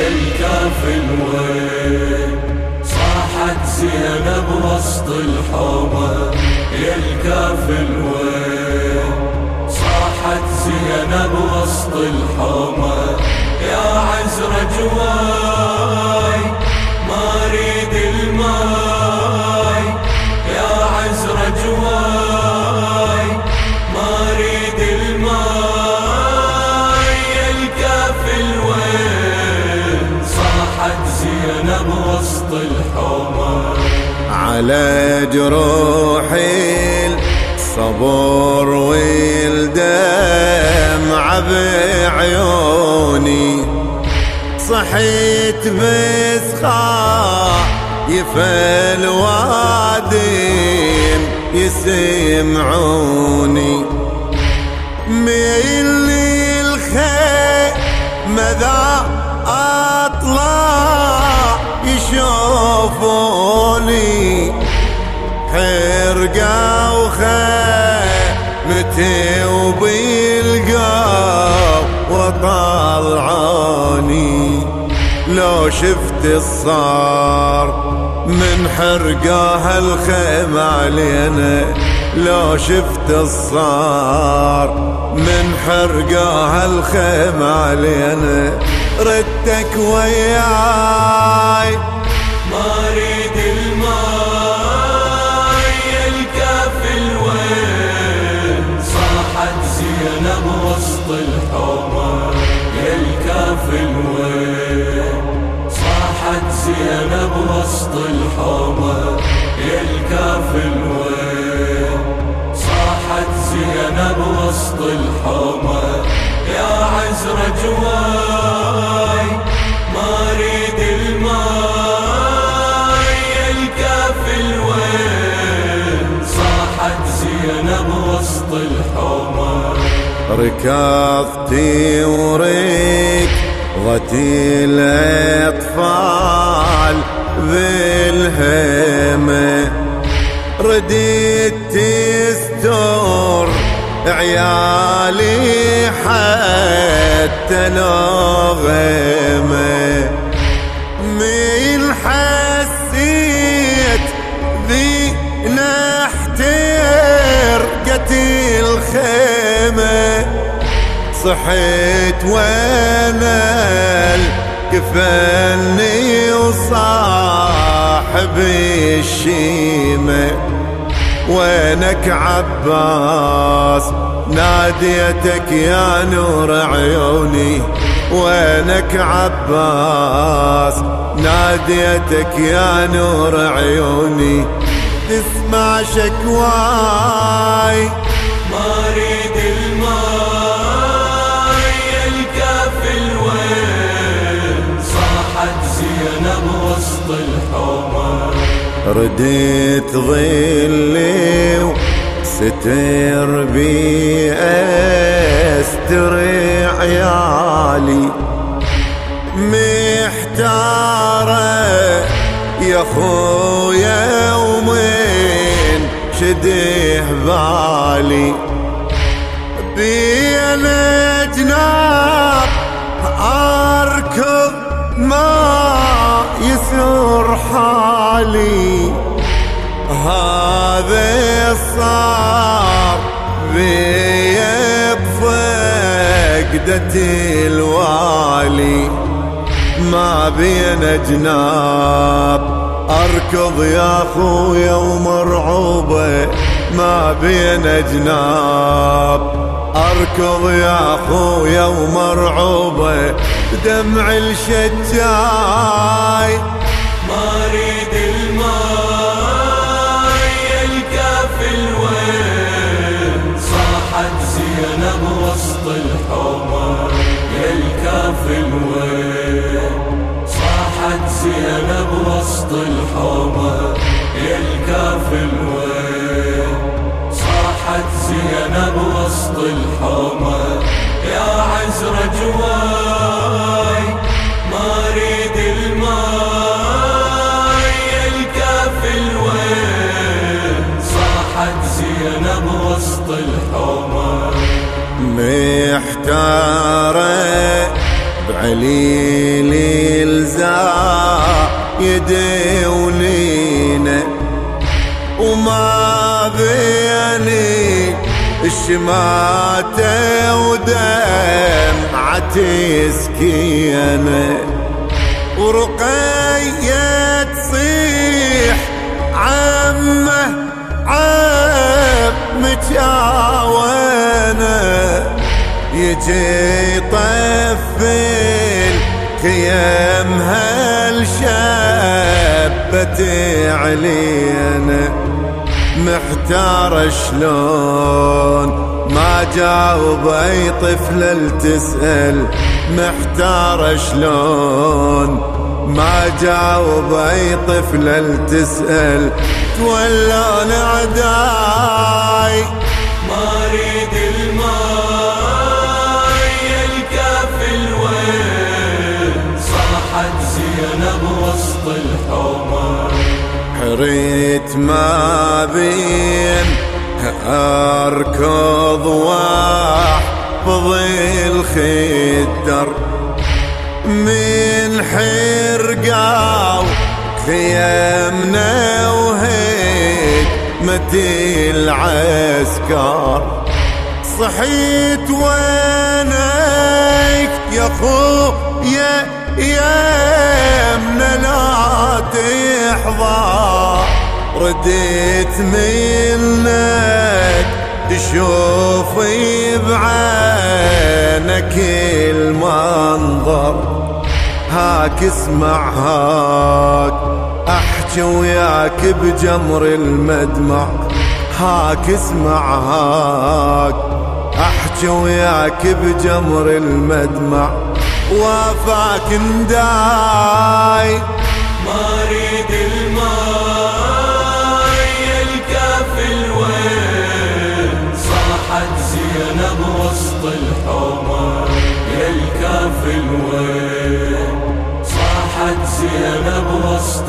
الكافل وين صاحت زينب وسط الحومة يا الكافل وين صاحت زينب وسط الحومة. يا عزرة جواي وسط الحومة على جروحي الصبر والدمع بعيوني. صحيت بس خايف الوادم يسمعوني. ميل الخير ماذا اطلع وخيمتي وبيلقوا وطلعوني لو شفت الصار من حرقة الخيمة علينا. لو شفت الصار من حرقة الخيمة علينا. ردك وياي ما وسط الحومة يا الكافل وين صاحت زينب وسط الحومة يا الكافل وين صاحت زينب وسط الحومة يا عزرة جواي ركضتي وريك ضتي الأطفال بالهمة رديت تستر عيالي حتى نغمة من حسيت ذي نحتر قتل الخيمة؟ صحيت وأنا كفني وصاحب الشيمة. وينك عباس ناديتك يا نور عيوني. وينك عباس ناديتك يا نور عيوني. تسمع شكواي رديت ظلي وستر بي استر عيالي محتارة يا خويا ومن شده بالي. بين جناب أركض ما يسر حالي. هذا صار بي بفقدة الوالي. ما بين جناب أركض يا خويا ومرعوبة. ما بين جناب أركض يا خويا ومرعوبة دمع الشجاي. ما صاحت زينب وسط الحومة محتارة بعليلي يدونينا وما بيني الشماتة ودمعتي سكينة ورقية تصيح عمه يجي يطفل خيام هالشابة علينا. محتار شلون ما جاوب أي طفلة تسأل محتار شلون ما جاوب أي طفلة تسأل تولون عداي حريت ما بين أركض وأحفظ الخدر من حرقاو خيامنا وهيك متي العسكر. صحيت وينك يا خويا يا لا تحظى رديت منك تشوفي بعينك المنظر. هاك اسمع هاك أحكي وياك بجمر المدمع. هاك اسمع هاك أحكي وياك بجمر المدمع. وافاك نداي ما أريد وسط الحومه يا الكافل وين صاحت زينب وسط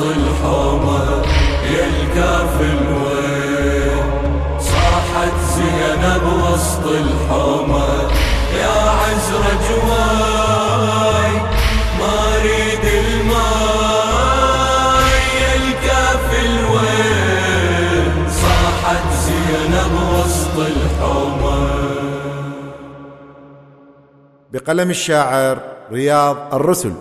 يا الكافل وين صاحت زينب وسط يا بقلم الشاعر رياض الرسل.